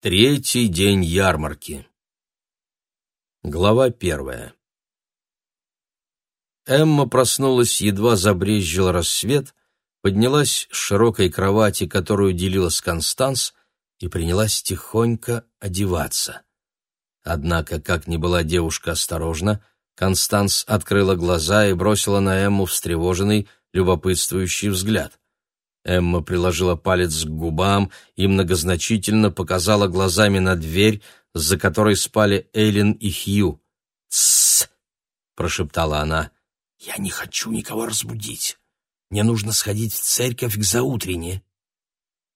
Третий день ярмарки. Глава первая. Эмма проснулась, едва забрезжил рассвет, поднялась с широкой кровати, которую делила с Констанс, и принялась тихонько одеваться. Однако, как ни была девушка осторожна, Констанс открыла глаза и бросила на Эмму встревоженный, любопытствующий взгляд. Эмма приложила палец к губам и многозначительно показала глазами на дверь, за которой спали Эйлин и Хью. «Тссс!» — прошептала она. «Я не хочу никого разбудить. Мне нужно сходить в церковь к заутрене».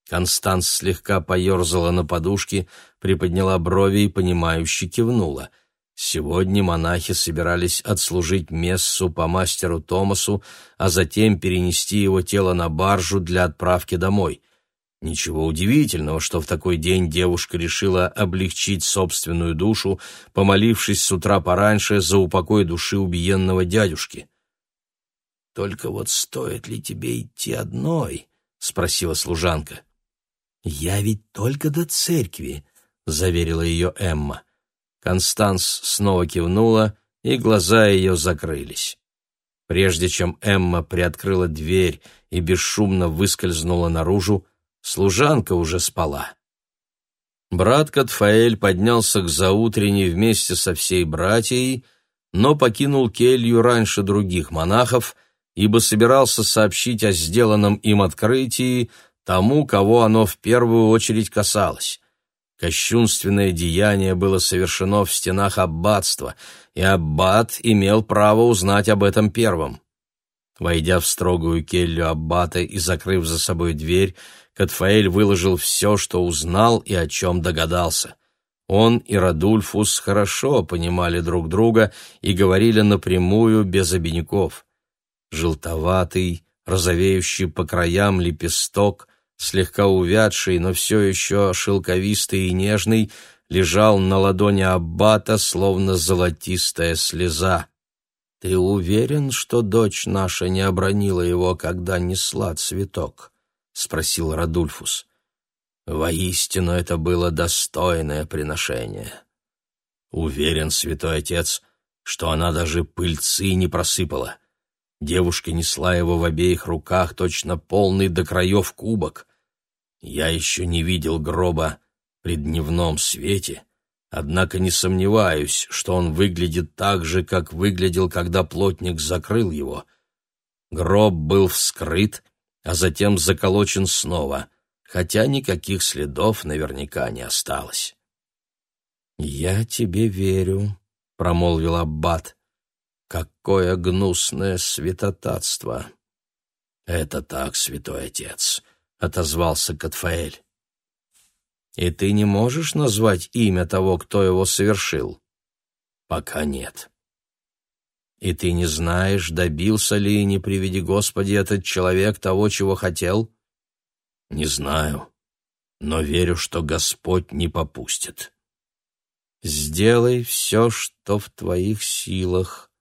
Констанс слегка поерзала на подушке, приподняла брови и, понимающе кивнула — Сегодня монахи собирались отслужить мессу по мастеру Томасу, а затем перенести его тело на баржу для отправки домой. Ничего удивительного, что в такой день девушка решила облегчить собственную душу, помолившись с утра пораньше за упокой души убиенного дядюшки. «Только вот стоит ли тебе идти одной?» — спросила служанка. «Я ведь только до церкви», — заверила ее Эмма. Констанс снова кивнула, и глаза ее закрылись. Прежде чем Эмма приоткрыла дверь и бесшумно выскользнула наружу, служанка уже спала. Брат Катфаэль поднялся к заутренней вместе со всей братьей, но покинул келью раньше других монахов, ибо собирался сообщить о сделанном им открытии тому, кого оно в первую очередь касалось. Кощунственное деяние было совершено в стенах аббатства, и аббат имел право узнать об этом первым. Войдя в строгую келью аббата и закрыв за собой дверь, Катфаэль выложил все, что узнал и о чем догадался. Он и Радульфус хорошо понимали друг друга и говорили напрямую, без обиняков. Желтоватый, розовеющий по краям лепесток слегка увядший, но все еще шелковистый и нежный, лежал на ладони аббата, словно золотистая слеза. «Ты уверен, что дочь наша не обронила его, когда несла цветок?» — спросил Радульфус. «Воистину это было достойное приношение. Уверен, святой отец, что она даже пыльцы не просыпала. Девушка несла его в обеих руках, точно полный до краев кубок. Я еще не видел гроба при дневном свете, однако не сомневаюсь, что он выглядит так же, как выглядел, когда плотник закрыл его. Гроб был вскрыт, а затем заколочен снова, хотя никаких следов наверняка не осталось. «Я тебе верю», — промолвил Аббат. «Какое гнусное святотатство!» «Это так, святой отец», отозвался Катфаэль. И ты не можешь назвать имя того, кто его совершил? Пока нет. И ты не знаешь, добился ли, не приведи Господи, этот человек того, чего хотел? Не знаю, но верю, что Господь не попустит. Сделай все, что в твоих силах,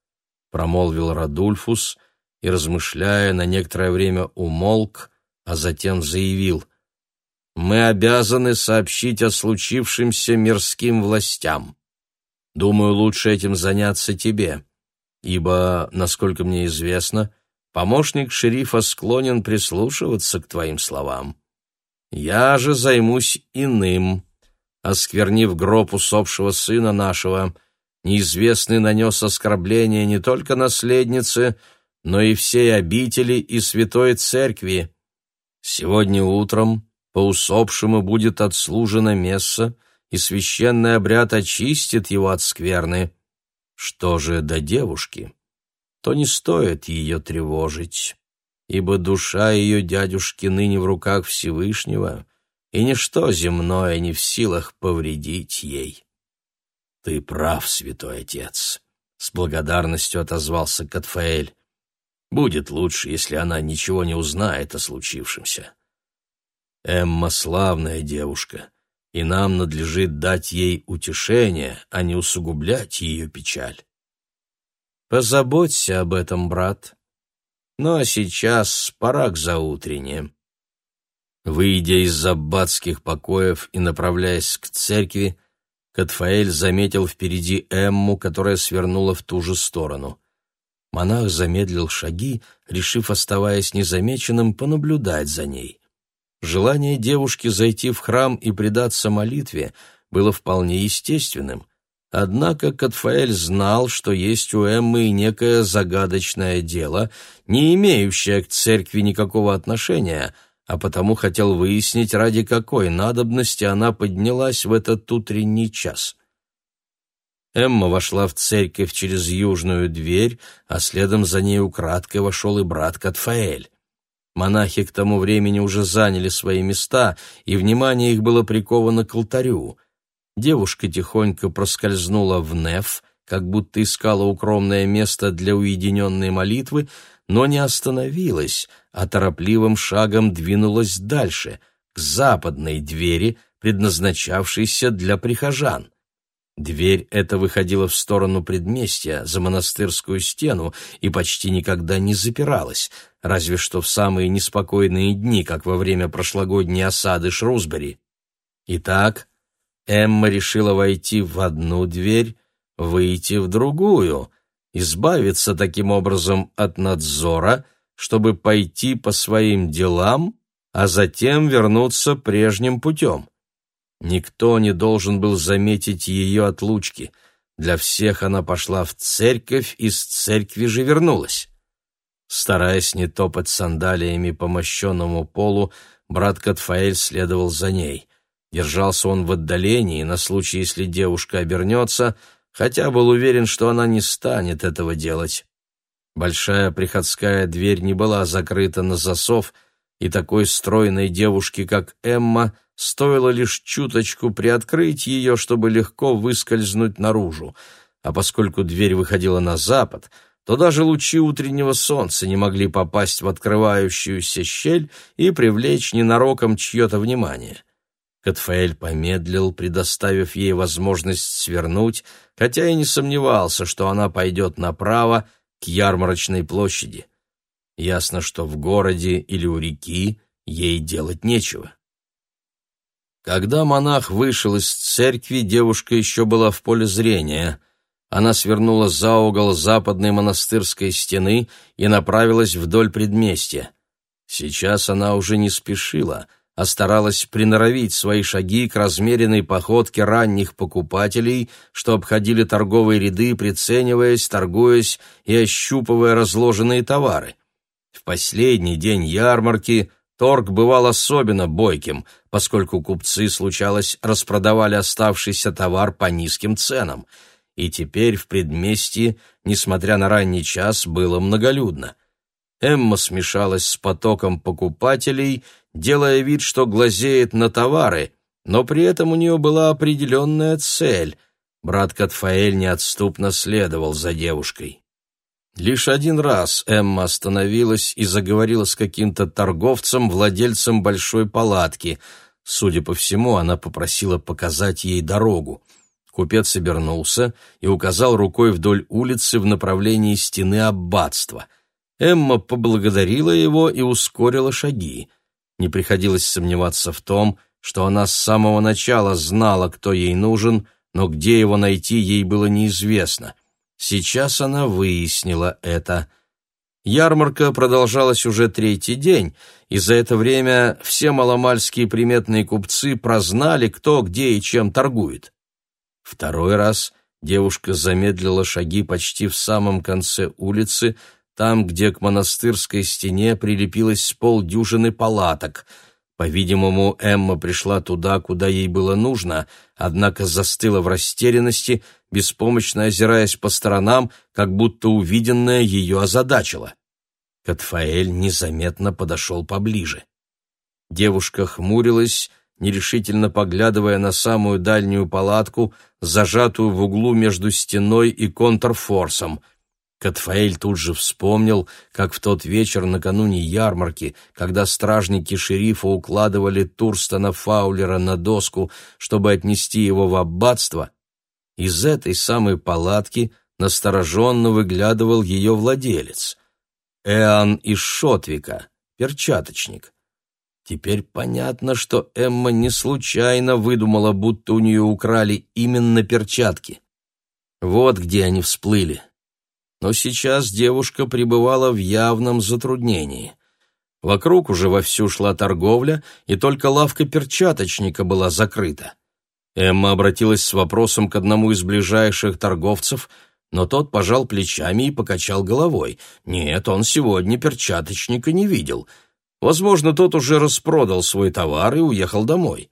промолвил Радульфус и, размышляя, на некоторое время умолк, а затем заявил «Мы обязаны сообщить о случившемся мирским властям. Думаю, лучше этим заняться тебе, ибо, насколько мне известно, помощник шерифа склонен прислушиваться к твоим словам. Я же займусь иным». Осквернив гроб усопшего сына нашего, неизвестный нанес оскорбление не только наследнице, но и всей обители и святой церкви, Сегодня утром по усопшему будет отслужено месса, и священный обряд очистит его от скверны. Что же до девушки, то не стоит ее тревожить, ибо душа ее дядюшки ныне в руках Всевышнего, и ничто земное не в силах повредить ей. Ты прав, святой отец, с благодарностью отозвался Катфаэль. Будет лучше, если она ничего не узнает о случившемся. Эмма славная девушка, и нам надлежит дать ей утешение, а не усугублять ее печаль. Позаботься об этом, брат. Ну а сейчас пора к заутренне. Выйдя из аббатских покоев и направляясь к церкви, Катфаэль заметил впереди Эмму, которая свернула в ту же сторону. Монах замедлил шаги, решив, оставаясь незамеченным, понаблюдать за ней. Желание девушки зайти в храм и предаться молитве было вполне естественным. Однако Катфаэль знал, что есть у Эммы некое загадочное дело, не имеющее к церкви никакого отношения, а потому хотел выяснить, ради какой надобности она поднялась в этот утренний час. Эмма вошла в церковь через южную дверь, а следом за ней украдкой вошел и брат Катфаэль. Монахи к тому времени уже заняли свои места, и внимание их было приковано к алтарю. Девушка тихонько проскользнула в неф, как будто искала укромное место для уединенной молитвы, но не остановилась, а торопливым шагом двинулась дальше, к западной двери, предназначавшейся для прихожан. Дверь эта выходила в сторону предместья, за монастырскую стену, и почти никогда не запиралась, разве что в самые неспокойные дни, как во время прошлогодней осады Шрусбери. Итак, Эмма решила войти в одну дверь, выйти в другую, избавиться таким образом от надзора, чтобы пойти по своим делам, а затем вернуться прежним путем. Никто не должен был заметить ее отлучки. Для всех она пошла в церковь, и с церкви же вернулась. Стараясь не топать сандалиями по мощенному полу, брат Катфаэль следовал за ней. Держался он в отдалении, на случай, если девушка обернется, хотя был уверен, что она не станет этого делать. Большая приходская дверь не была закрыта на засов, и такой стройной девушке, как Эмма, стоило лишь чуточку приоткрыть ее, чтобы легко выскользнуть наружу. А поскольку дверь выходила на запад, то даже лучи утреннего солнца не могли попасть в открывающуюся щель и привлечь ненароком чье-то внимание. Катфаэль помедлил, предоставив ей возможность свернуть, хотя и не сомневался, что она пойдет направо к ярмарочной площади. Ясно, что в городе или у реки ей делать нечего. Когда монах вышел из церкви, девушка еще была в поле зрения. Она свернула за угол западной монастырской стены и направилась вдоль предместья. Сейчас она уже не спешила, а старалась приноровить свои шаги к размеренной походке ранних покупателей, что обходили торговые ряды, прицениваясь, торгуясь и ощупывая разложенные товары. В последний день ярмарки – Торг бывал особенно бойким, поскольку купцы, случалось, распродавали оставшийся товар по низким ценам. И теперь в предместье, несмотря на ранний час, было многолюдно. Эмма смешалась с потоком покупателей, делая вид, что глазеет на товары, но при этом у нее была определенная цель. Брат Катфаэль неотступно следовал за девушкой. Лишь один раз Эмма остановилась и заговорила с каким-то торговцем, владельцем большой палатки. Судя по всему, она попросила показать ей дорогу. Купец обернулся и указал рукой вдоль улицы в направлении стены аббатства. Эмма поблагодарила его и ускорила шаги. Не приходилось сомневаться в том, что она с самого начала знала, кто ей нужен, но где его найти ей было неизвестно — Сейчас она выяснила это. Ярмарка продолжалась уже третий день, и за это время все маломальские приметные купцы прознали, кто где и чем торгует. Второй раз девушка замедлила шаги почти в самом конце улицы, там, где к монастырской стене прилепилось полдюжины палаток — по-видимому, Эмма пришла туда, куда ей было нужно, однако застыла в растерянности, беспомощно озираясь по сторонам, как будто увиденное ее озадачило. Катфаэль незаметно подошел поближе. Девушка хмурилась, нерешительно поглядывая на самую дальнюю палатку, зажатую в углу между стеной и контрфорсом — Катфаэль тут же вспомнил, как в тот вечер накануне ярмарки, когда стражники шерифа укладывали Турстона Фаулера на доску, чтобы отнести его в аббатство, из этой самой палатки настороженно выглядывал ее владелец. Эан из Шотвика, перчаточник. Теперь понятно, что Эмма не случайно выдумала, будто у нее украли именно перчатки. Вот где они всплыли. Но сейчас девушка пребывала в явном затруднении. Вокруг уже вовсю шла торговля, и только лавка перчаточника была закрыта. Эмма обратилась с вопросом к одному из ближайших торговцев, но тот пожал плечами и покачал головой. Нет, он сегодня перчаточника не видел — Возможно, тот уже распродал свой товар и уехал домой.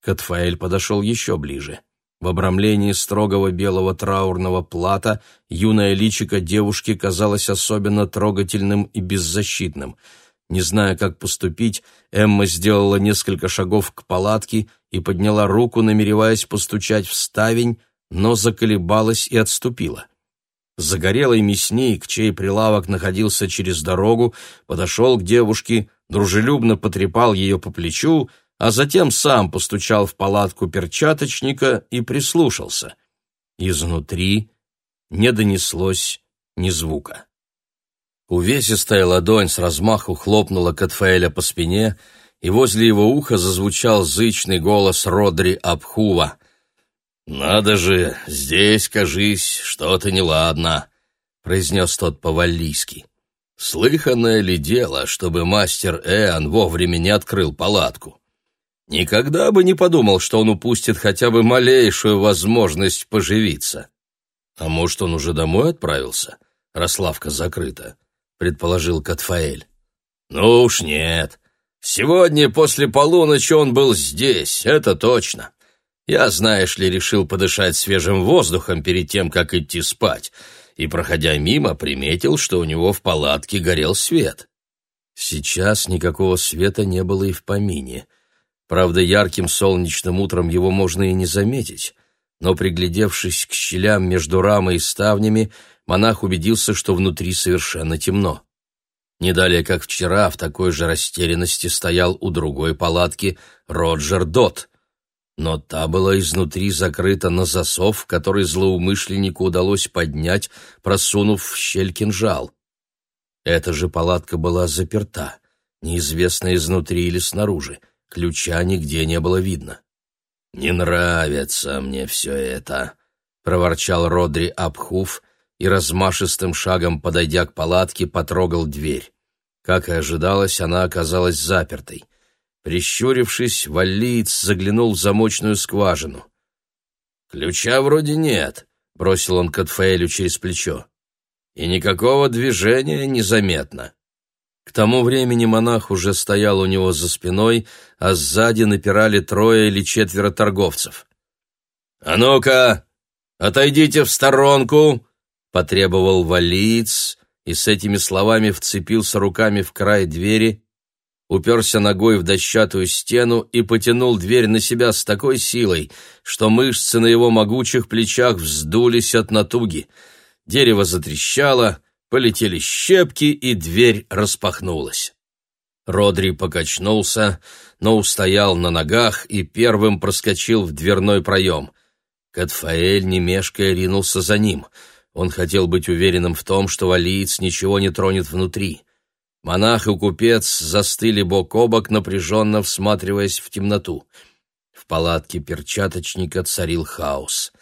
Катфаэль подошел еще ближе. В обрамлении строгого белого траурного плата юное личико девушки казалось особенно трогательным и беззащитным. Не зная, как поступить, Эмма сделала несколько шагов к палатке и подняла руку, намереваясь постучать в ставень, но заколебалась и отступила. Загорелый мясник, чей прилавок находился через дорогу, подошел к девушке, дружелюбно потрепал ее по плечу, а затем сам постучал в палатку перчаточника и прислушался. Изнутри не донеслось ни звука. Увесистая ладонь с размаху хлопнула Катфаэля по спине, и возле его уха зазвучал зычный голос Родри Абхува. «Надо же, здесь, кажись, что-то неладно», — произнес тот по-валлийски. Слыханное ли дело, чтобы мастер Эан вовремя не открыл палатку? Никогда бы не подумал, что он упустит хотя бы малейшую возможность поживиться. А может, он уже домой отправился? Рославка закрыта, предположил Катфаэль. Ну уж нет. Сегодня после полуночи он был здесь, это точно. Я, знаешь ли, решил подышать свежим воздухом перед тем, как идти спать и, проходя мимо, приметил, что у него в палатке горел свет. Сейчас никакого света не было и в помине. Правда, ярким солнечным утром его можно и не заметить, но, приглядевшись к щелям между рамой и ставнями, монах убедился, что внутри совершенно темно. Не далее, как вчера, в такой же растерянности стоял у другой палатки Роджер Дот — но та была изнутри закрыта на засов, который злоумышленнику удалось поднять, просунув в щель кинжал. Эта же палатка была заперта, неизвестно изнутри или снаружи, ключа нигде не было видно. «Не нравится мне все это», — проворчал Родри Абхуф и размашистым шагом, подойдя к палатке, потрогал дверь. Как и ожидалось, она оказалась запертой. Прищурившись, валлиец заглянул в замочную скважину. «Ключа вроде нет», — бросил он Катфаэлю через плечо. «И никакого движения незаметно». К тому времени монах уже стоял у него за спиной, а сзади напирали трое или четверо торговцев. «А ну-ка, отойдите в сторонку!» — потребовал валиец, и с этими словами вцепился руками в край двери, уперся ногой в дощатую стену и потянул дверь на себя с такой силой, что мышцы на его могучих плечах вздулись от натуги. Дерево затрещало, полетели щепки, и дверь распахнулась. Родри покачнулся, но устоял на ногах и первым проскочил в дверной проем. Катфаэль, не мешкая, ринулся за ним. Он хотел быть уверенным в том, что валиец ничего не тронет внутри. Монах и купец застыли бок о бок, напряженно всматриваясь в темноту. В палатке перчаточника царил хаос.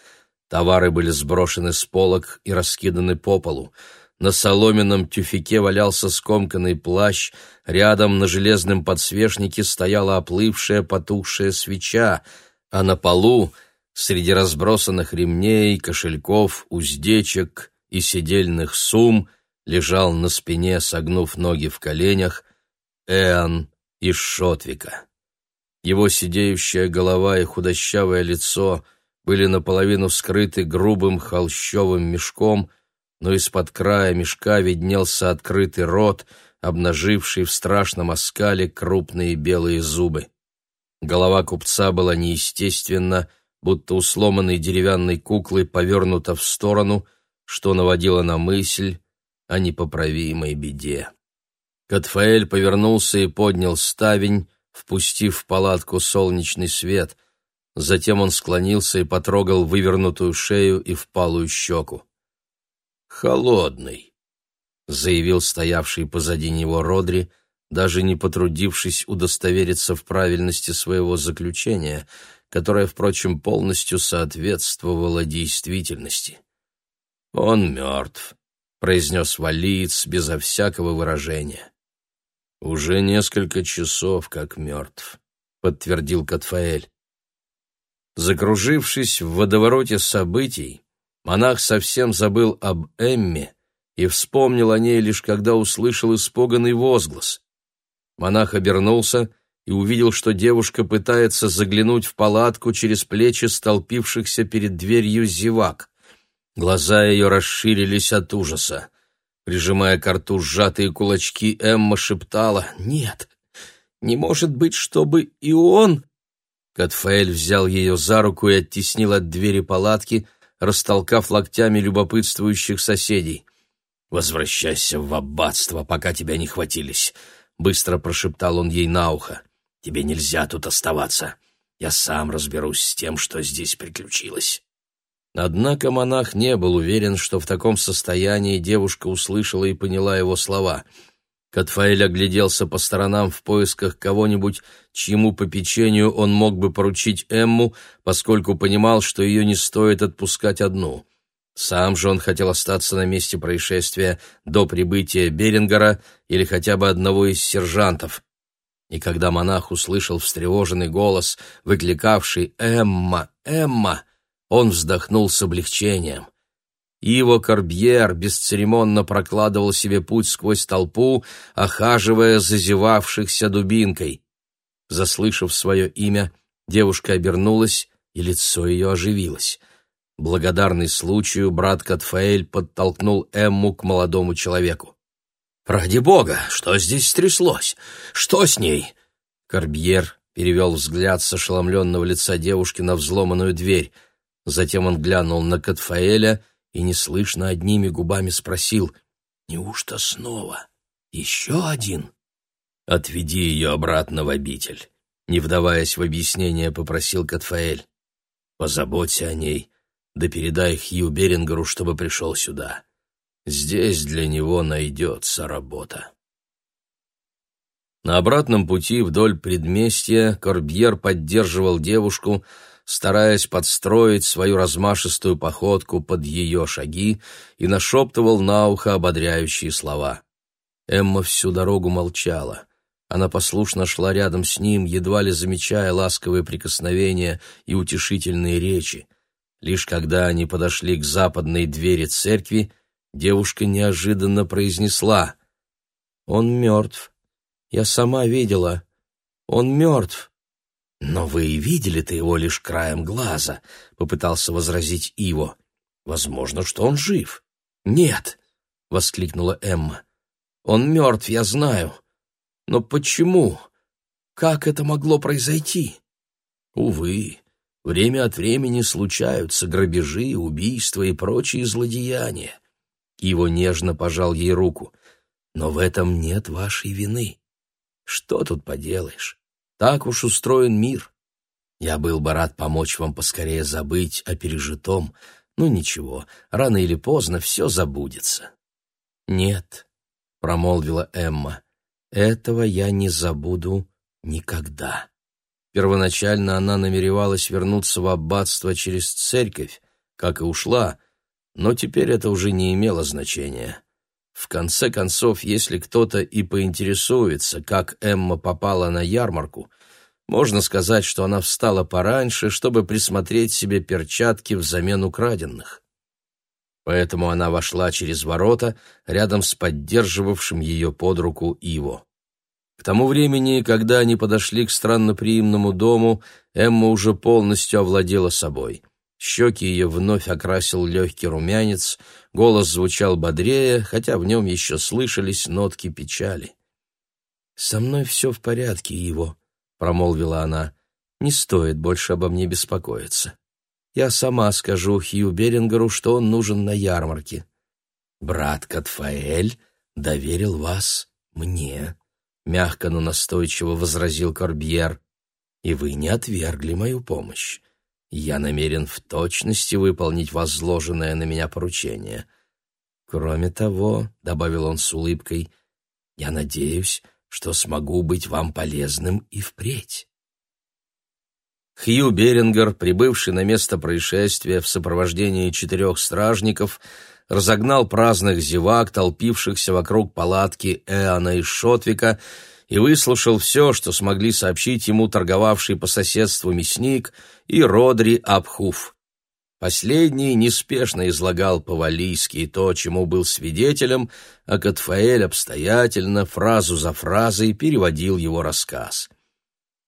Товары были сброшены с полок и раскиданы по полу. На соломенном тюфике валялся скомканный плащ, рядом на железном подсвечнике стояла оплывшая потухшая свеча, а на полу, среди разбросанных ремней, кошельков, уздечек и сидельных сумм, лежал на спине, согнув ноги в коленях, Эан из Шотвика. Его сидеющая голова и худощавое лицо были наполовину скрыты грубым холщовым мешком, но из-под края мешка виднелся открытый рот, обнаживший в страшном оскале крупные белые зубы. Голова купца была неестественна, будто у сломанной деревянной куклы повернута в сторону, что наводило на мысль, о непоправимой беде. Катфаэль повернулся и поднял ставень, впустив в палатку солнечный свет. Затем он склонился и потрогал вывернутую шею и впалую щеку. «Холодный», — заявил стоявший позади него Родри, даже не потрудившись удостовериться в правильности своего заключения, которое, впрочем, полностью соответствовало действительности. «Он мертв», — произнес валиец безо всякого выражения. «Уже несколько часов как мертв», — подтвердил Катфаэль. Закружившись в водовороте событий, монах совсем забыл об Эмме и вспомнил о ней лишь когда услышал испуганный возглас. Монах обернулся и увидел, что девушка пытается заглянуть в палатку через плечи столпившихся перед дверью зевак. Глаза ее расширились от ужаса. Прижимая к рту сжатые кулачки, Эмма шептала «Нет, не может быть, чтобы и он...» Катфаэль взял ее за руку и оттеснил от двери палатки, растолкав локтями любопытствующих соседей. «Возвращайся в аббатство, пока тебя не хватились», — быстро прошептал он ей на ухо. «Тебе нельзя тут оставаться. Я сам разберусь с тем, что здесь приключилось». Однако монах не был уверен, что в таком состоянии девушка услышала и поняла его слова. Катфаэль огляделся по сторонам в поисках кого-нибудь, чьему попечению он мог бы поручить Эмму, поскольку понимал, что ее не стоит отпускать одну. Сам же он хотел остаться на месте происшествия до прибытия Берингера или хотя бы одного из сержантов. И когда монах услышал встревоженный голос, выкликавший «Эмма! Эмма!», он вздохнул с облегчением. Иво Корбьер бесцеремонно прокладывал себе путь сквозь толпу, охаживая зазевавшихся дубинкой. Заслышав свое имя, девушка обернулась, и лицо ее оживилось. Благодарный случаю, брат Катфаэль подтолкнул Эмму к молодому человеку. «Ради бога, что здесь стряслось? Что с ней?» Корбьер перевел взгляд с ошеломленного лица девушки на взломанную дверь — Затем он глянул на Катфаэля и неслышно одними губами спросил, «Неужто снова? Еще один?» «Отведи ее обратно в обитель», — не вдаваясь в объяснение, попросил Катфаэль. «Позаботься о ней, да передай Хью Берингеру, чтобы пришел сюда. Здесь для него найдется работа». На обратном пути вдоль предместья Корбьер поддерживал девушку, стараясь подстроить свою размашистую походку под ее шаги, и нашептывал на ухо ободряющие слова. Эмма всю дорогу молчала. Она послушно шла рядом с ним, едва ли замечая ласковые прикосновения и утешительные речи. Лишь когда они подошли к западной двери церкви, девушка неожиданно произнесла «Он мертв. Я сама видела. Он мертв». «Но вы и видели-то его лишь краем глаза», — попытался возразить Иво. «Возможно, что он жив». «Нет», — воскликнула Эмма. «Он мертв, я знаю. Но почему? Как это могло произойти?» «Увы, время от времени случаются грабежи, убийства и прочие злодеяния». Иво нежно пожал ей руку. «Но в этом нет вашей вины. Что тут поделаешь? Так уж устроен мир. Я был бы рад помочь вам поскорее забыть о пережитом, но ничего, рано или поздно все забудется. Нет, промолвила Эмма. Этого я не забуду никогда. Первоначально она намеревалась вернуться в аббатство через церковь, как и ушла, но теперь это уже не имело значения. В конце концов, если кто-то и поинтересуется, как Эмма попала на ярмарку, можно сказать, что она встала пораньше, чтобы присмотреть себе перчатки взамен украденных. Поэтому она вошла через ворота рядом с поддерживавшим ее под руку Иво. К тому времени, когда они подошли к странноприимному дому, Эмма уже полностью овладела собой. Щеки ее вновь окрасил легкий румянец, голос звучал бодрее, хотя в нем еще слышались нотки печали. «Со мной все в порядке, его», — промолвила она. «Не стоит больше обо мне беспокоиться. Я сама скажу Хью Берингеру, что он нужен на ярмарке. Брат Катфаэль доверил вас мне», — мягко, но настойчиво возразил Корбьер. «И вы не отвергли мою помощь. Я намерен в точности выполнить возложенное на меня поручение. Кроме того, — добавил он с улыбкой, — я надеюсь, что смогу быть вам полезным и впредь. Хью Берингер, прибывший на место происшествия в сопровождении четырех стражников, разогнал праздных зевак, толпившихся вокруг палатки Эана и Шотвика, и выслушал все, что смогли сообщить ему торговавший по соседству мясник и Родри Абхуф. Последний неспешно излагал по-валийски то, чему был свидетелем, а Катфаэль обстоятельно, фразу за фразой, переводил его рассказ.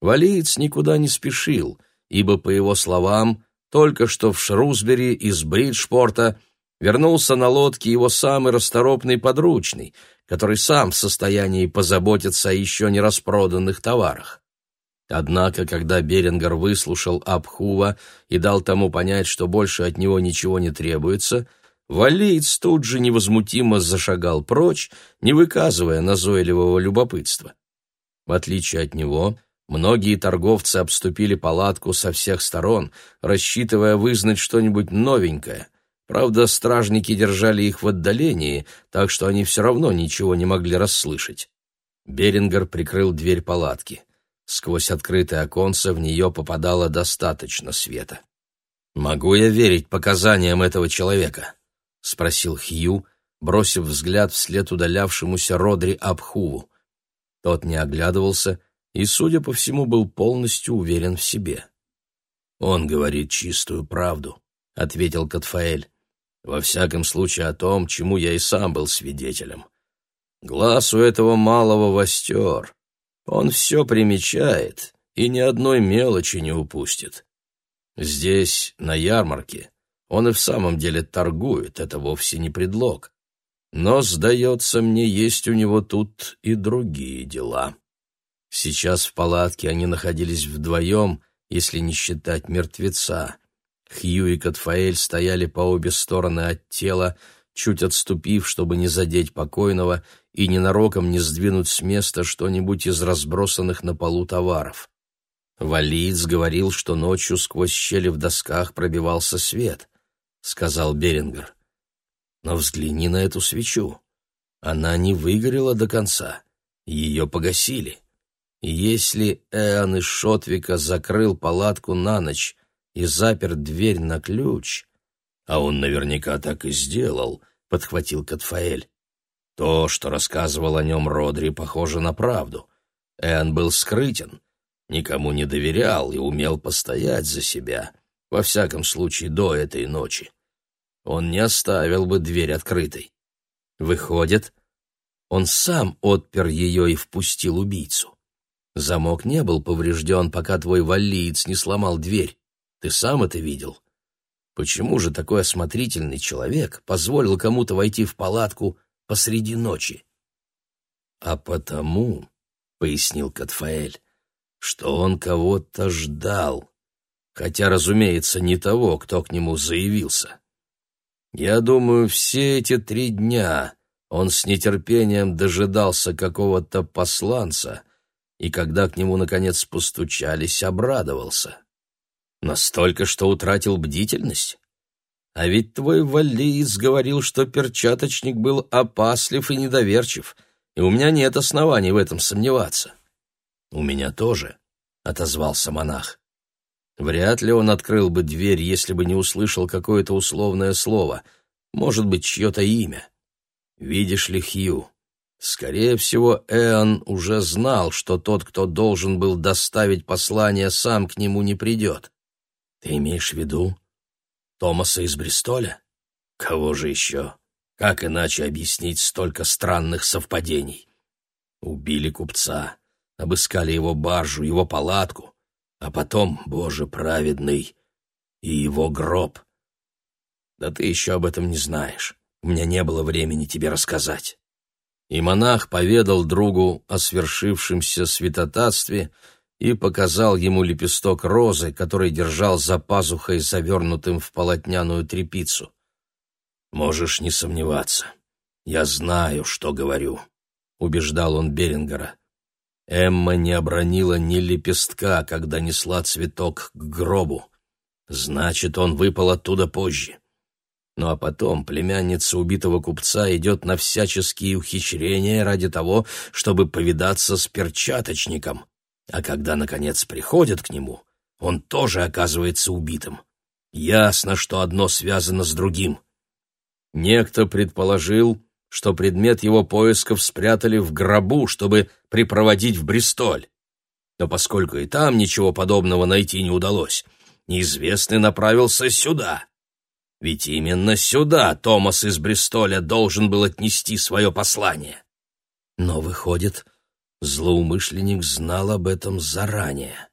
Валиец никуда не спешил, ибо, по его словам, только что в Шрусбери из Бриджпорта вернулся на лодке его самый расторопный подручный, который сам в состоянии позаботиться о еще не распроданных товарах. Однако, когда Берингер выслушал Абхува и дал тому понять, что больше от него ничего не требуется, Валиец тут же невозмутимо зашагал прочь, не выказывая назойливого любопытства. В отличие от него, многие торговцы обступили палатку со всех сторон, рассчитывая вызнать что-нибудь новенькое. Правда, стражники держали их в отдалении, так что они все равно ничего не могли расслышать. Берингер прикрыл дверь палатки. Сквозь открытое оконце в нее попадало достаточно света. «Могу я верить показаниям этого человека?» — спросил Хью, бросив взгляд вслед удалявшемуся Родри Абхуву. Тот не оглядывался и, судя по всему, был полностью уверен в себе. «Он говорит чистую правду», — ответил Катфаэль. «Во всяком случае о том, чему я и сам был свидетелем. Глаз у этого малого востер, он все примечает и ни одной мелочи не упустит. Здесь, на ярмарке, он и в самом деле торгует, это вовсе не предлог. Но, сдается мне, есть у него тут и другие дела. Сейчас в палатке они находились вдвоем, если не считать мертвеца. Хью и Катфаэль стояли по обе стороны от тела, чуть отступив, чтобы не задеть покойного, и ненароком не сдвинуть с места что-нибудь из разбросанных на полу товаров. Валиец говорил, что ночью сквозь щели в досках пробивался свет, — сказал Берингер. Но взгляни на эту свечу. Она не выгорела до конца. Ее погасили. Если Эан из Шотвика закрыл палатку на ночь и запер дверь на ключ, а он наверняка так и сделал, — подхватил Катфаэль, то, что рассказывал о нем Родри, похоже на правду. Эн был скрытен, никому не доверял и умел постоять за себя, во всяком случае до этой ночи. Он не оставил бы дверь открытой. Выходит, он сам отпер ее и впустил убийцу. Замок не был поврежден, пока твой валлиец не сломал дверь. Ты сам это видел. Почему же такой осмотрительный человек позволил кому-то войти в палатку посреди ночи. А потому, — пояснил Катфаэль, — что он кого-то ждал, хотя, разумеется, не того, кто к нему заявился. Я думаю, все эти три дня он с нетерпением дожидался какого-то посланца, и когда к нему, наконец, постучались, обрадовался. Настолько, что утратил бдительность? А ведь твой валлиец говорил, что перчаточник был опаслив и недоверчив, и у меня нет оснований в этом сомневаться. У меня тоже, — отозвался монах. Вряд ли он открыл бы дверь, если бы не услышал какое-то условное слово, может быть, чье-то имя. Видишь ли, Хью, скорее всего, Эон уже знал, что тот, кто должен был доставить послание, сам к нему не придет. Ты имеешь в виду, Томаса из Бристоля? Кого же еще? Как иначе объяснить столько странных совпадений? Убили купца, обыскали его баржу, его палатку, а потом, Боже праведный, и его гроб. Да ты еще об этом не знаешь. У меня не было времени тебе рассказать. И монах поведал другу о свершившемся святотатстве и показал ему лепесток розы, который держал за пазухой, завернутым в полотняную тряпицу. «Можешь не сомневаться. Я знаю, что говорю», — убеждал он Берингера. Эмма не обронила ни лепестка, когда несла цветок к гробу. Значит, он выпал оттуда позже. Ну а потом племянница убитого купца идет на всяческие ухищрения ради того, чтобы повидаться с перчаточником. А когда, наконец, приходят к нему, он тоже оказывается убитым. Ясно, что одно связано с другим. Некто предположил, что предмет его поисков спрятали в гробу, чтобы припроводить в Бристоль. Но поскольку и там ничего подобного найти не удалось, неизвестный направился сюда. Ведь именно сюда Томас из Бристоля должен был отнести свое послание. Но, выходит, злоумышленник знал об этом заранее.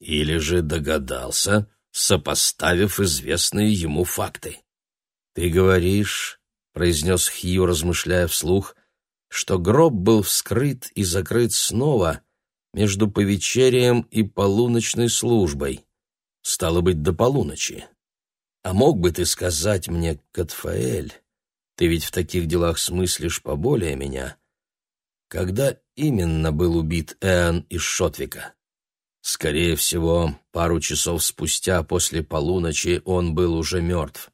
Или же догадался, сопоставив известные ему факты. «Ты говоришь», — произнес Хью, размышляя вслух, что гроб был вскрыт и закрыт снова между повечерием и полуночной службой. Стало быть, до полуночи. А мог бы ты сказать мне, Катфаэль, ты ведь в таких делах смыслишь поболее меня, когда именно был убит Эан из Шотвика? Скорее всего, пару часов спустя после полуночи он был уже мертв.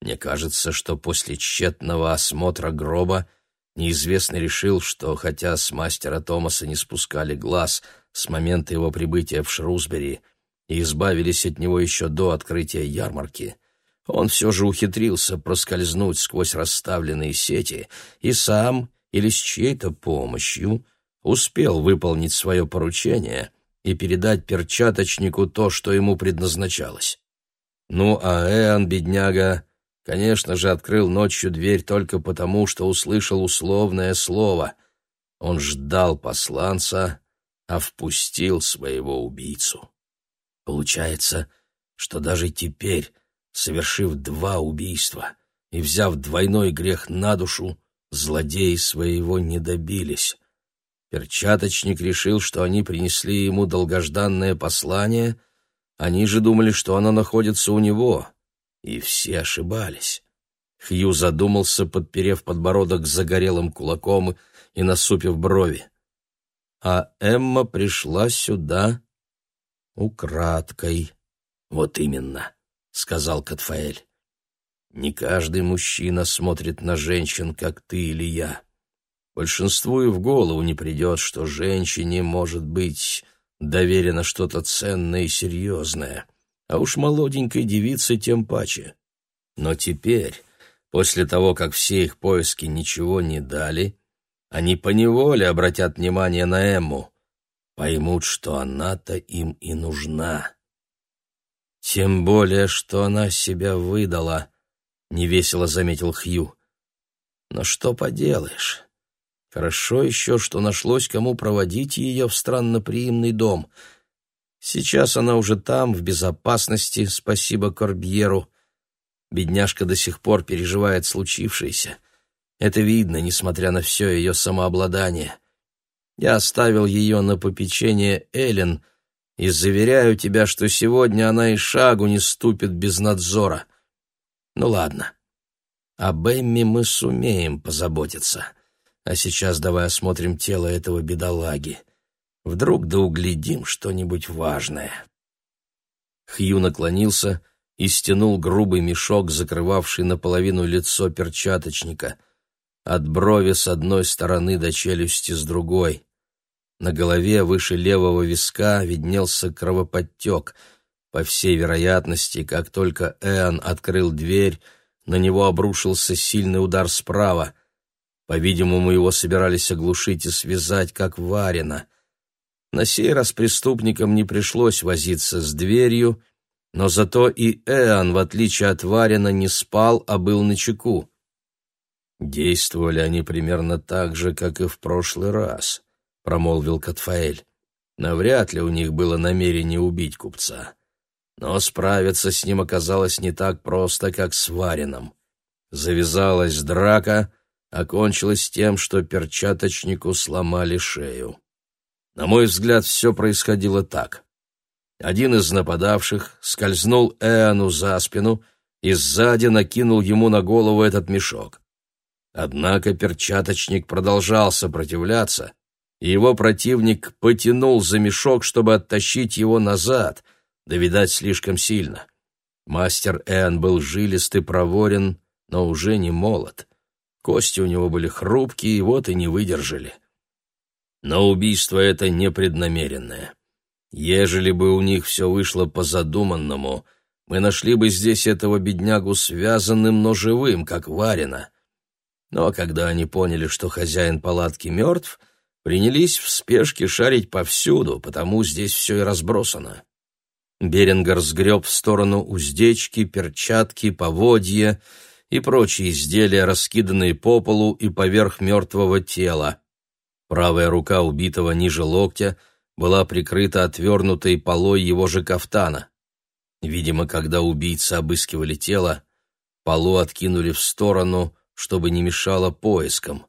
Мне кажется, что после тщетного осмотра гроба неизвестный решил, что хотя с мастера Томаса не спускали глаз с момента его прибытия в Шрусбери и избавились от него еще до открытия ярмарки, он все же ухитрился проскользнуть сквозь расставленные сети и сам или с чьей-то помощью успел выполнить свое поручение — и передать перчаточнику то, что ему предназначалось. Ну, а Эан, бедняга, конечно же, открыл ночью дверь только потому, что услышал условное слово. Он ждал посланца, а впустил своего убийцу. Получается, что даже теперь, совершив два убийства и взяв двойной грех на душу, злодеи своего не добились. Перчаточник решил, что они принесли ему долгожданное послание, они же думали, что оно находится у него, и все ошибались. Хью задумался, подперев подбородок загорелым кулаком и насупив брови. А Эмма пришла сюда украдкой. «Вот именно», — сказал Катфаэль. «Не каждый мужчина смотрит на женщин, как ты или я. Большинству и в голову не придет, что женщине может быть доверено что-то ценное и серьезное, а уж молоденькой девице тем паче. Но теперь, после того, как все их поиски ничего не дали, они поневоле обратят внимание на Эмму, поймут, что она-то им и нужна. Тем более, что она себя выдала, — невесело заметил Хью. Но что поделаешь? Хорошо еще, что нашлось, кому проводить ее в странноприимный дом. Сейчас она уже там, в безопасности, спасибо Корбьеру. Бедняжка до сих пор переживает случившееся. Это видно, несмотря на все ее самообладание. Я оставил ее на попечение Эллен и заверяю тебя, что сегодня она и шагу не ступит без надзора. Ну ладно, об Эмми мы сумеем позаботиться». А сейчас давай осмотрим тело этого бедолаги. Вдруг да углядим что-нибудь важное. Хью наклонился и стянул грубый мешок, закрывавший наполовину лицо перчаточника, от брови с одной стороны до челюсти с другой. На голове выше левого виска виднелся кровоподтек. По всей вероятности, как только Эан открыл дверь, на него обрушился сильный удар справа — по-видимому, его собирались оглушить и связать, как Варина. На сей раз преступникам не пришлось возиться с дверью, но зато и Эан, в отличие от Варина, не спал, а был на чеку. «Действовали они примерно так же, как и в прошлый раз», — промолвил Катфаэль. «Навряд ли у них было намерение убить купца. Но справиться с ним оказалось не так просто, как с Варином. Завязалась драка, окончилось тем, что перчаточнику сломали шею. На мой взгляд, все происходило так. Один из нападавших скользнул Эану за спину и сзади накинул ему на голову этот мешок. Однако перчаточник продолжал сопротивляться, и его противник потянул за мешок, чтобы оттащить его назад, да, видать, слишком сильно. Мастер Эн был жилист и проворен, но уже не молод. Кости у него были хрупкие, вот и не выдержали. Но убийство это непреднамеренное. Ежели бы у них все вышло по задуманному, мы нашли бы здесь этого беднягу связанным, но живым, как Варина. Но когда они поняли, что хозяин палатки мертв, принялись в спешке шарить повсюду, потому здесь все и разбросано. Берингер сгреб в сторону уздечки, перчатки, поводья и прочие изделия, раскиданные по полу и поверх мертвого тела. Правая рука убитого ниже локтя была прикрыта отвернутой полой его же кафтана. Видимо, когда убийцы обыскивали тело, полу откинули в сторону, чтобы не мешало поискам.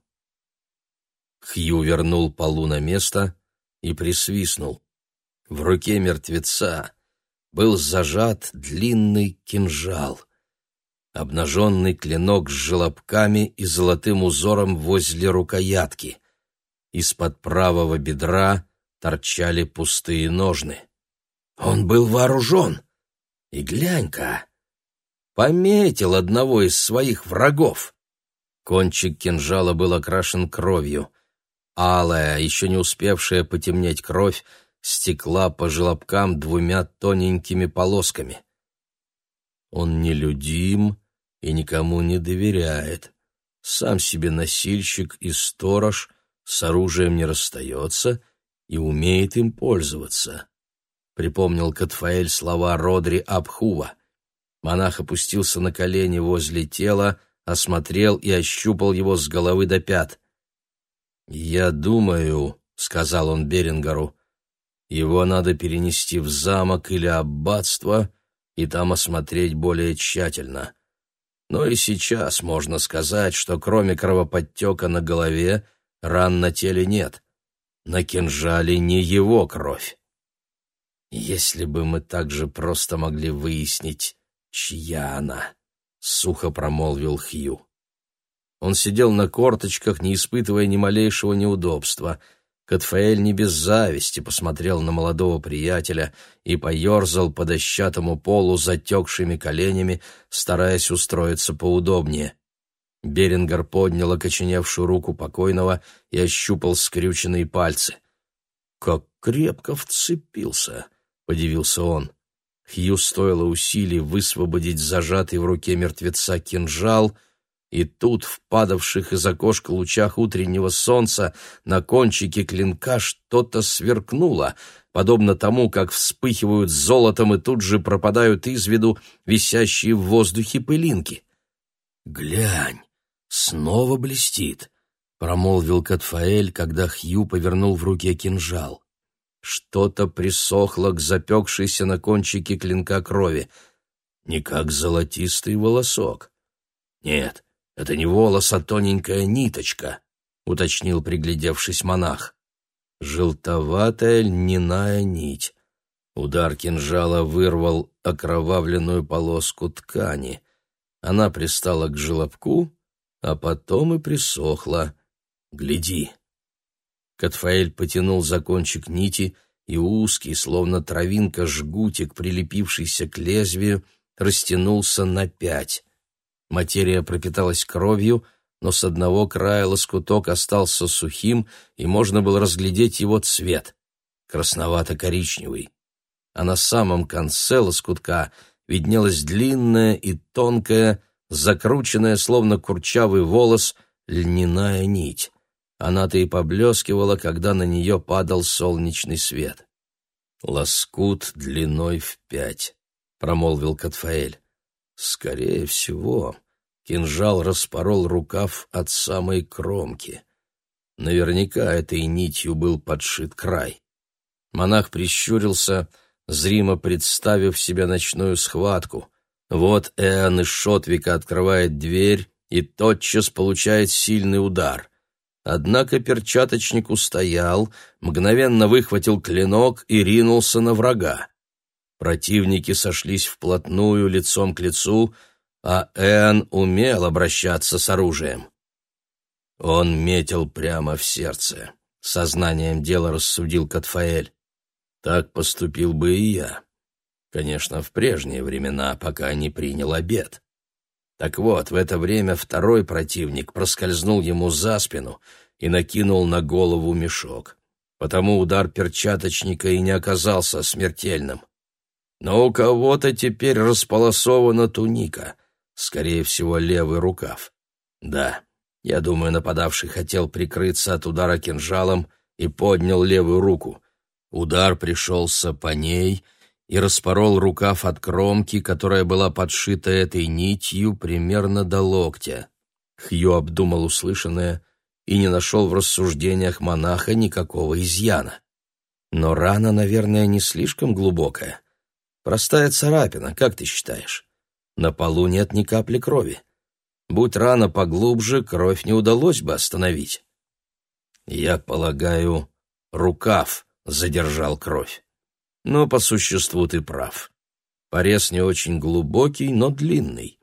Хью вернул полу на место и присвистнул. В руке мертвеца был зажат длинный кинжал. Обнаженный клинок с желобками и золотым узором возле рукоятки. Из-под правого бедра торчали пустые ножны. Он был вооружен. И глянь-ка, пометил одного из своих врагов. Кончик кинжала был окрашен кровью. Алая, еще не успевшая потемнеть кровь, стекла по желобкам двумя тоненькими полосками. Он нелюдим и никому не доверяет. Сам себе носильщик и сторож, с оружием не расстается и умеет им пользоваться. Припомнил Катфаэль слова Родри Абхува. Монах опустился на колени возле тела, осмотрел и ощупал его с головы до пят. «Я думаю», — сказал он Берингеру, — его надо перенести в замок или аббатство и там осмотреть более тщательно. Но и сейчас можно сказать, что кроме кровоподтека на голове ран на теле нет. На кинжале не его кровь. Если бы мы так же просто могли выяснить, чья она, — сухо промолвил Хью. Он сидел на корточках, не испытывая ни малейшего неудобства — Катфаэль не без зависти посмотрел на молодого приятеля и поерзал по дощатому полу затекшими коленями, стараясь устроиться поудобнее. Берингер поднял окоченевшую руку покойного и ощупал скрюченные пальцы. «Как крепко вцепился!» — подивился он. Хью стоило усилий высвободить зажатый в руке мертвеца кинжал — и тут, в падавших из окошка лучах утреннего солнца, на кончике клинка что-то сверкнуло, подобно тому, как вспыхивают золотом и тут же пропадают из виду висящие в воздухе пылинки. «Глянь, снова блестит», — промолвил Катфаэль, когда Хью повернул в руке кинжал. Что-то присохло к запекшейся на кончике клинка крови. Не как золотистый волосок. Нет, это не волос, а тоненькая ниточка, уточнил, приглядевшись монах. Желтоватая льняная нить. Удар кинжала вырвал окровавленную полоску ткани. Она пристала к желобку, а потом и присохла. Гляди. Катфаэль потянул за кончик нити, и узкий, словно травинка, жгутик, прилепившийся к лезвию, растянулся на пять. Материя пропиталась кровью, но с одного края лоскуток остался сухим, и можно было разглядеть его цвет — красновато-коричневый. А на самом конце лоскутка виднелась длинная и тонкая, закрученная, словно курчавый волос, льняная нить. Она-то и поблескивала, когда на нее падал солнечный свет. «Лоскут длиной в пять», — промолвил Катфаэль. «Скорее всего, Кинжал распорол рукав от самой кромки. Наверняка этой нитью был подшит край. Монах прищурился, зримо представив себе ночную схватку. Вот Эан из Шотвика открывает дверь и тотчас получает сильный удар. Однако перчаточник устоял, мгновенно выхватил клинок и ринулся на врага. Противники сошлись вплотную, лицом к лицу — а Эн умел обращаться с оружием. Он метил прямо в сердце. Сознанием дела рассудил Катфаэль. Так поступил бы и я. Конечно, в прежние времена, пока не принял обед. Так вот, в это время второй противник проскользнул ему за спину и накинул на голову мешок. Потому удар перчаточника и не оказался смертельным. Но у кого-то теперь располосована туника, скорее всего, левый рукав. Да, я думаю, нападавший хотел прикрыться от удара кинжалом и поднял левую руку. Удар пришелся по ней и распорол рукав от кромки, которая была подшита этой нитью примерно до локтя. Хью обдумал услышанное и не нашел в рассуждениях монаха никакого изъяна. Но рана, наверное, не слишком глубокая. Простая царапина, как ты считаешь? На полу нет ни капли крови. Будь рана поглубже, кровь не удалось бы остановить. Я полагаю, рукав задержал кровь. Но по существу ты прав. Порез не очень глубокий, но длинный.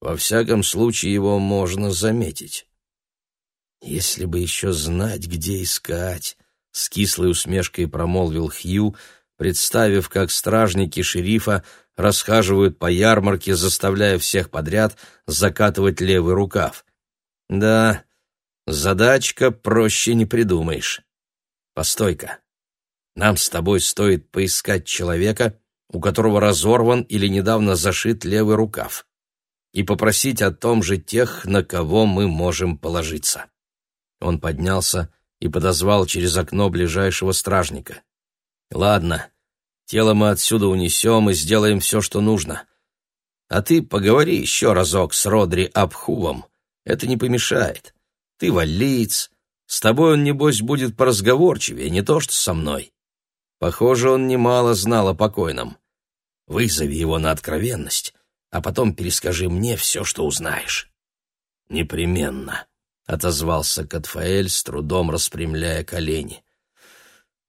Во всяком случае, его можно заметить. Если бы еще знать, где искать, — с кислой усмешкой промолвил Хью, представив, как стражники шерифа расхаживают по ярмарке, заставляя всех подряд закатывать левый рукав. Да, задачка проще не придумаешь. Постой-ка. Нам с тобой стоит поискать человека, у которого разорван или недавно зашит левый рукав, и попросить о том же тех, на кого мы можем положиться. Он поднялся и подозвал через окно ближайшего стражника. «Ладно, Тело мы отсюда унесем и сделаем все, что нужно. А ты поговори еще разок с Родри Абхувом. Это не помешает. Ты валиец. С тобой он, небось, будет поразговорчивее, не то что со мной. Похоже, он немало знал о покойном. Вызови его на откровенность, а потом перескажи мне все, что узнаешь. Непременно, — отозвался Катфаэль, с трудом распрямляя колени.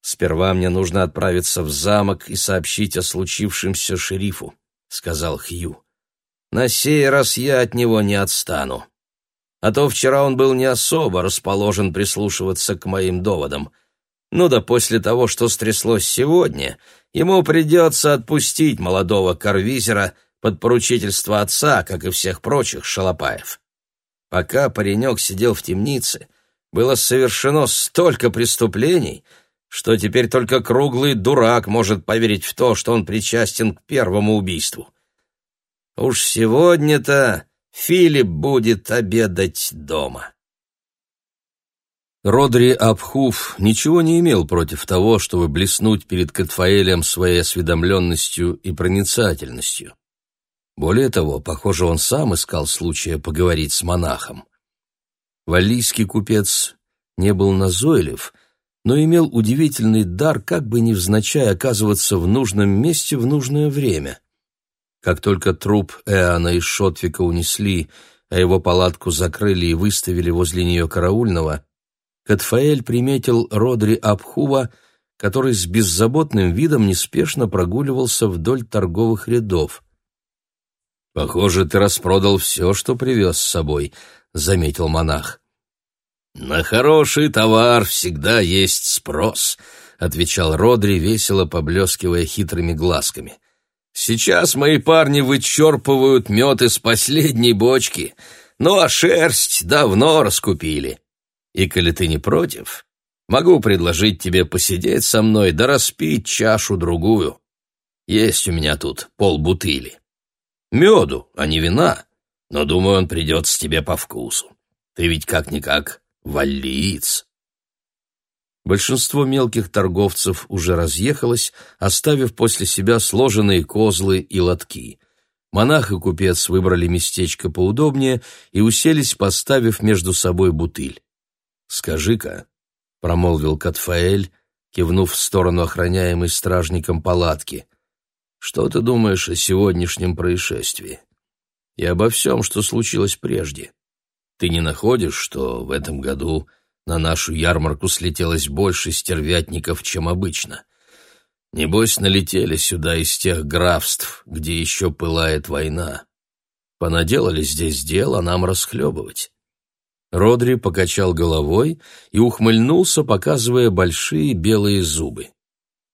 «Сперва мне нужно отправиться в замок и сообщить о случившемся шерифу», — сказал Хью. «На сей раз я от него не отстану. А то вчера он был не особо расположен прислушиваться к моим доводам. Ну да после того, что стряслось сегодня, ему придется отпустить молодого карвизера под поручительство отца, как и всех прочих шалопаев. Пока паренек сидел в темнице, было совершено столько преступлений — что теперь только круглый дурак может поверить в то, что он причастен к первому убийству. Уж сегодня-то Филипп будет обедать дома. Родри Абхуф ничего не имел против того, чтобы блеснуть перед Катфаэлем своей осведомленностью и проницательностью. Более того, похоже, он сам искал случая поговорить с монахом. Валлийский купец не был назойлив но имел удивительный дар как бы невзначай оказываться в нужном месте в нужное время. Как только труп Эана из Шотвика унесли, а его палатку закрыли и выставили возле нее караульного, Катфаэль приметил Родри Абхува, который с беззаботным видом неспешно прогуливался вдоль торговых рядов. «Похоже, ты распродал все, что привез с собой», — заметил монах. «На хороший товар всегда есть спрос», — отвечал Родри, весело поблескивая хитрыми глазками. «Сейчас мои парни вычерпывают мед из последней бочки, ну а шерсть давно раскупили. И, коли ты не против, могу предложить тебе посидеть со мной да распить чашу-другую. Есть у меня тут полбутыли. Меду, а не вина, но, думаю, он придется тебе по вкусу. Ты ведь как-никак Валлиец. Большинство мелких торговцев уже разъехалось, оставив после себя сложенные козлы и лотки. Монах и купец выбрали местечко поудобнее и уселись, поставив между собой бутыль. «Скажи-ка», — промолвил Катфаэль, кивнув в сторону охраняемой стражником палатки, «что ты думаешь о сегодняшнем происшествии и обо всем, что случилось прежде?» Ты не находишь, что в этом году на нашу ярмарку слетелось больше стервятников, чем обычно? Небось, налетели сюда из тех графств, где еще пылает война. Понаделали здесь дело нам расхлебывать. Родри покачал головой и ухмыльнулся, показывая большие белые зубы.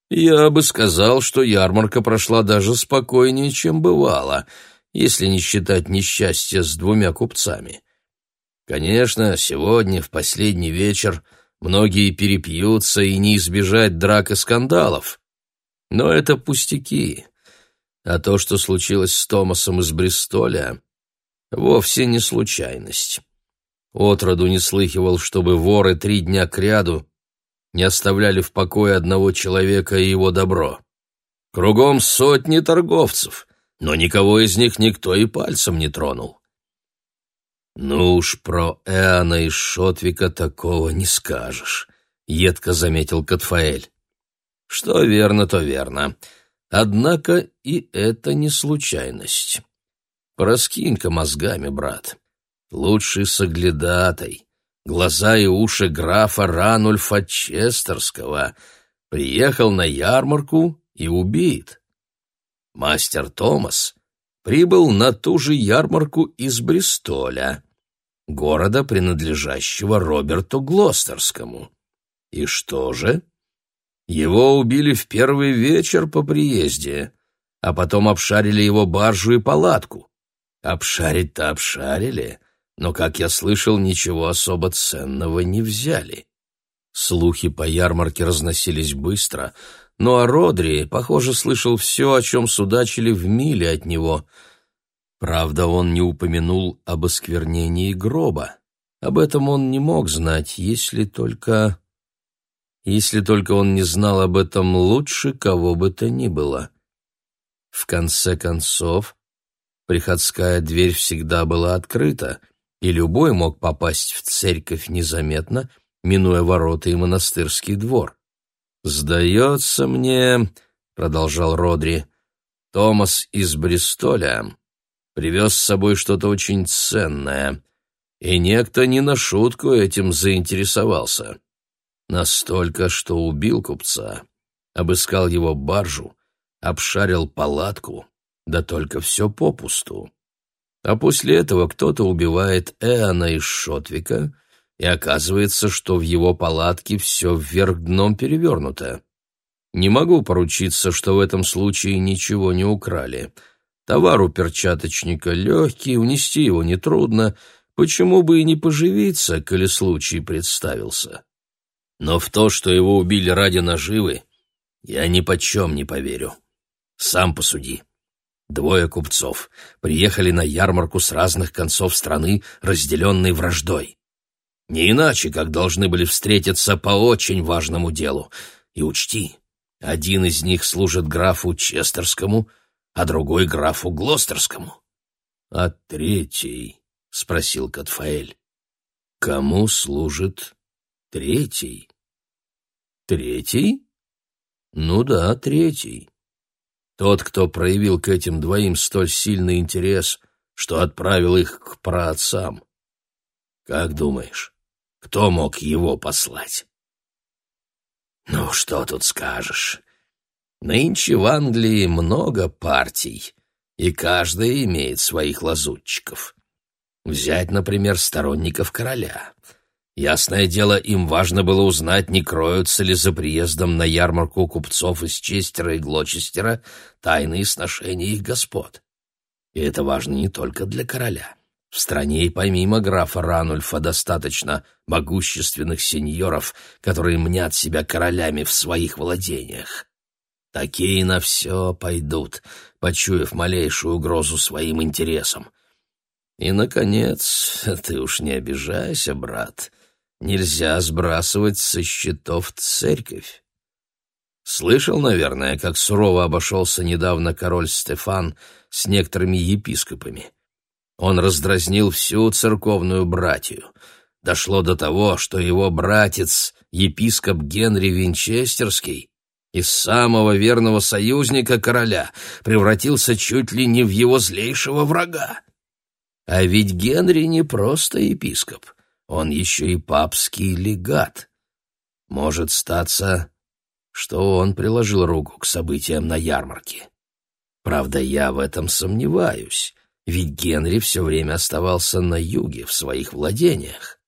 Я бы сказал, что ярмарка прошла даже спокойнее, чем бывало, если не считать несчастья с двумя купцами. Конечно, сегодня, в последний вечер, многие перепьются и не избежать драк и скандалов. Но это пустяки. А то, что случилось с Томасом из Бристоля, вовсе не случайность. Отроду не слыхивал, чтобы воры три дня кряду не оставляли в покое одного человека и его добро. Кругом сотни торговцев, но никого из них никто и пальцем не тронул. «Ну уж про Эана и Шотвика такого не скажешь», — едко заметил Катфаэль. «Что верно, то верно. Однако и это не случайность. Пораскинь-ка мозгами, брат. Лучший соглядатай, глаза и уши графа Ранульфа Честерского, приехал на ярмарку и убит. Мастер Томас прибыл на ту же ярмарку из Бристоля города, принадлежащего Роберту Глостерскому. И что же? Его убили в первый вечер по приезде, а потом обшарили его баржу и палатку. Обшарить-то обшарили, но, как я слышал, ничего особо ценного не взяли. Слухи по ярмарке разносились быстро, но о Родри, похоже, слышал все, о чем судачили в миле от него — Правда, он не упомянул об осквернении гроба. Об этом он не мог знать, если только... Если только он не знал об этом лучше кого бы то ни было. В конце концов, приходская дверь всегда была открыта, и любой мог попасть в церковь незаметно, минуя ворота и монастырский двор. «Сдается мне», — продолжал Родри, — «Томас из Бристоля привез с собой что-то очень ценное, и некто не на шутку этим заинтересовался. Настолько, что убил купца, обыскал его баржу, обшарил палатку, да только все попусту. А после этого кто-то убивает Эона из Шотвика, и оказывается, что в его палатке все вверх дном перевернуто. Не могу поручиться, что в этом случае ничего не украли — Товар у перчаточника легкий, унести его нетрудно, почему бы и не поживиться, коли случай представился. Но в то, что его убили ради наживы, я ни почем не поверю. Сам посуди. Двое купцов приехали на ярмарку с разных концов страны, разделенной враждой. Не иначе, как должны были встретиться по очень важному делу. И учти, один из них служит графу Честерскому — а другой графу Глостерскому. — А третий? — спросил Катфаэль. — Кому служит третий? — Третий? — Ну да, третий. Тот, кто проявил к этим двоим столь сильный интерес, что отправил их к праотцам. Как думаешь, кто мог его послать? Ну, что тут скажешь? Нынче в Англии много партий, и каждая имеет своих лазутчиков. Взять, например, сторонников короля. Ясное дело, им важно было узнать, не кроются ли за приездом на ярмарку купцов из Честера и Глочестера тайные сношения их господ. И это важно не только для короля. В стране и помимо графа Ранульфа достаточно могущественных сеньоров, которые мнят себя королями в своих владениях. Такие на все пойдут, почуяв малейшую угрозу своим интересам. И, наконец, ты уж не обижайся, брат, нельзя сбрасывать со счетов церковь. Слышал, наверное, как сурово обошелся недавно король Стефан с некоторыми епископами. Он раздразнил всю церковную братью. Дошло до того, что его братец, епископ Генри Винчестерский, из самого верного союзника короля превратился чуть ли не в его злейшего врага. А ведь Генри не просто епископ, он еще и папский легат. Может статься, что он приложил руку к событиям на ярмарке. Правда, я в этом сомневаюсь, ведь Генри все время оставался на юге, в своих владениях.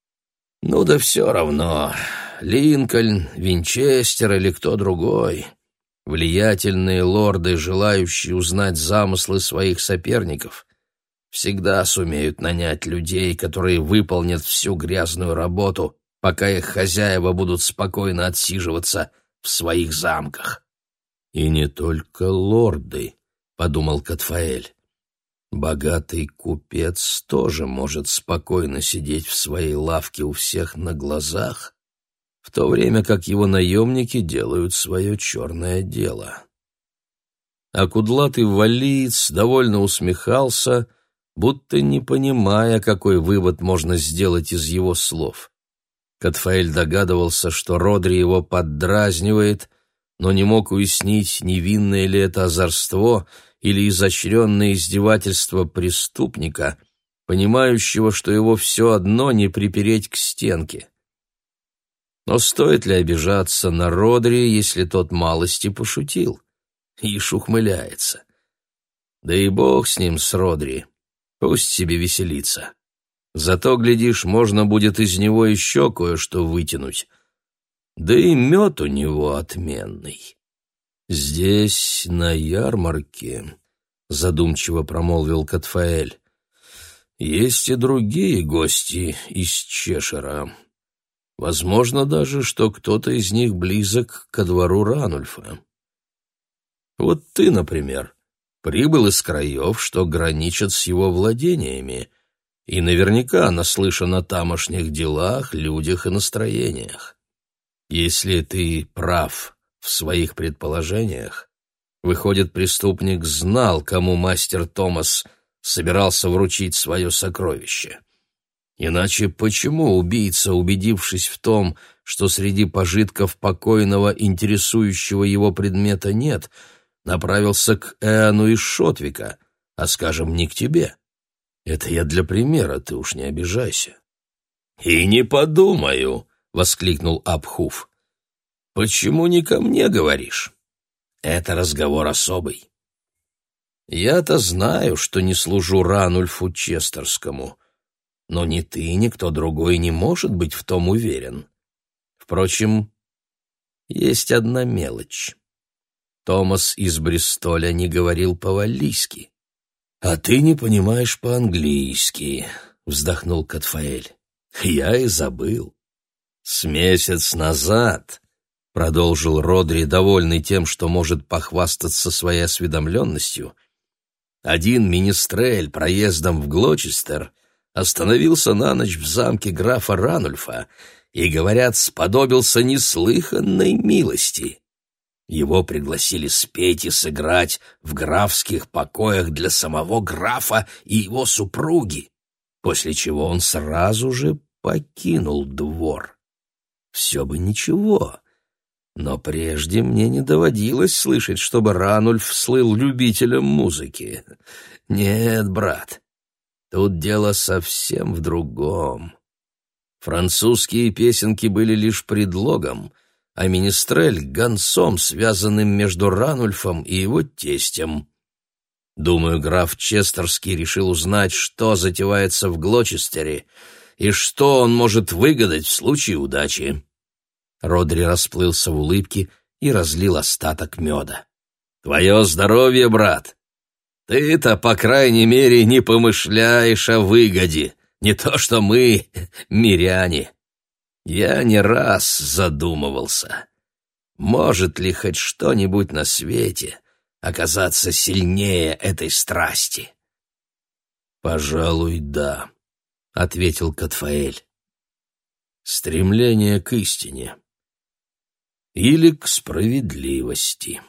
Ну да все равно, Линкольн, Винчестер или кто другой. Влиятельные лорды, желающие узнать замыслы своих соперников, всегда сумеют нанять людей, которые выполнят всю грязную работу, пока их хозяева будут спокойно отсиживаться в своих замках. «И не только лорды», — подумал Катфаэль. «Богатый купец тоже может спокойно сидеть в своей лавке у всех на глазах, в то время как его наемники делают свое черное дело». А кудлатый валиец довольно усмехался, будто не понимая, какой вывод можно сделать из его слов. Катфаэль догадывался, что Родри его поддразнивает, но не мог уяснить, невинное ли это озорство или изощренное издевательство преступника, понимающего, что его все одно не припереть к стенке. Но стоит ли обижаться на Родри, если тот малости пошутил? Ишь ухмыляется. Да и бог с ним, с Родри. Пусть себе веселится. Зато, глядишь, можно будет из него еще кое-что вытянуть. Да и мед у него отменный. Здесь, на ярмарке, — задумчиво промолвил Катфаэль, — есть и другие гости из Чешера. Возможно даже, что кто-то из них близок ко двору Ранульфа. Вот ты, например, прибыл из краев, что граничат с его владениями, и наверняка наслышан о тамошних делах, людях и настроениях. Если ты прав в своих предположениях, выходит, преступник знал, кому мастер Томас собирался вручить свое сокровище. Иначе почему убийца, убедившись в том, что среди пожитков покойного интересующего его предмета нет, направился к Эану из Шотвика, а, скажем, не к тебе? Это я для примера, ты уж не обижайся. И не подумаю, воскликнул Абхуф. Почему не ко мне говоришь? Это разговор особый. Я-то знаю, что не служу Ранульфу Честерскому, но ни ты, ни кто другой не может быть в том уверен. Впрочем, есть одна мелочь. Томас из Бристоля не говорил по-валлийски. «А ты не понимаешь по-английски», — вздохнул Катфаэль. «Я и забыл». «С месяц назад», — продолжил Родри, довольный тем, что может похвастаться своей осведомленностью, «один министрель проездом в Глочестер остановился на ночь в замке графа Ранульфа и, говорят, сподобился неслыханной милости. Его пригласили спеть и сыграть в графских покоях для самого графа и его супруги, после чего он сразу же покинул двор. Все бы ничего, но прежде мне не доводилось слышать, чтобы Ранульф слыл любителем музыки. Нет, брат, тут дело совсем в другом. Французские песенки были лишь предлогом — а Министрель — гонцом, связанным между Ранульфом и его тестем. Думаю, граф Честерский решил узнать, что затевается в Глочестере и что он может выгадать в случае удачи. Родри расплылся в улыбке и разлил остаток меда. «Твое здоровье, брат! Ты-то, по крайней мере, не помышляешь о выгоде, не то что мы, миряне!» Я не раз задумывался, может ли хоть что-нибудь на свете оказаться сильнее этой страсти. «Пожалуй, да», — ответил Катфаэль. «Стремление к истине или к справедливости».